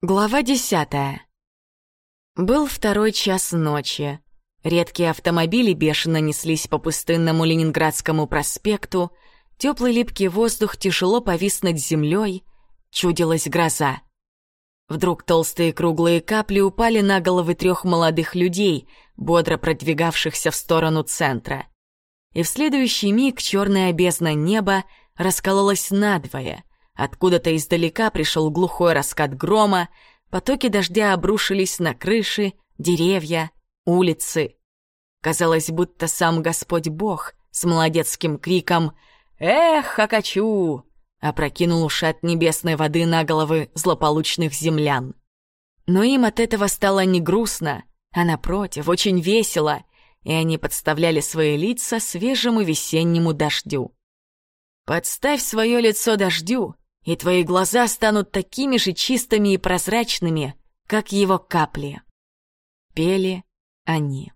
Глава десятая. Был второй час ночи. Редкие автомобили бешено неслись по пустынному Ленинградскому проспекту, теплый липкий воздух тяжело повис над землей, чудилась гроза. Вдруг толстые круглые капли упали на головы трех молодых людей, бодро продвигавшихся в сторону центра. И в следующий миг черная бездна неба раскололась надвое — Откуда-то издалека пришел глухой раскат грома, потоки дождя обрушились на крыши, деревья, улицы. Казалось, будто сам Господь Бог с молодецким криком «Эх, хакачу!» опрокинул ушат небесной воды на головы злополучных землян. Но им от этого стало не грустно, а напротив, очень весело, и они подставляли свои лица свежему весеннему дождю. «Подставь свое лицо дождю, и твои глаза станут такими же чистыми и прозрачными, как его капли. Пели они.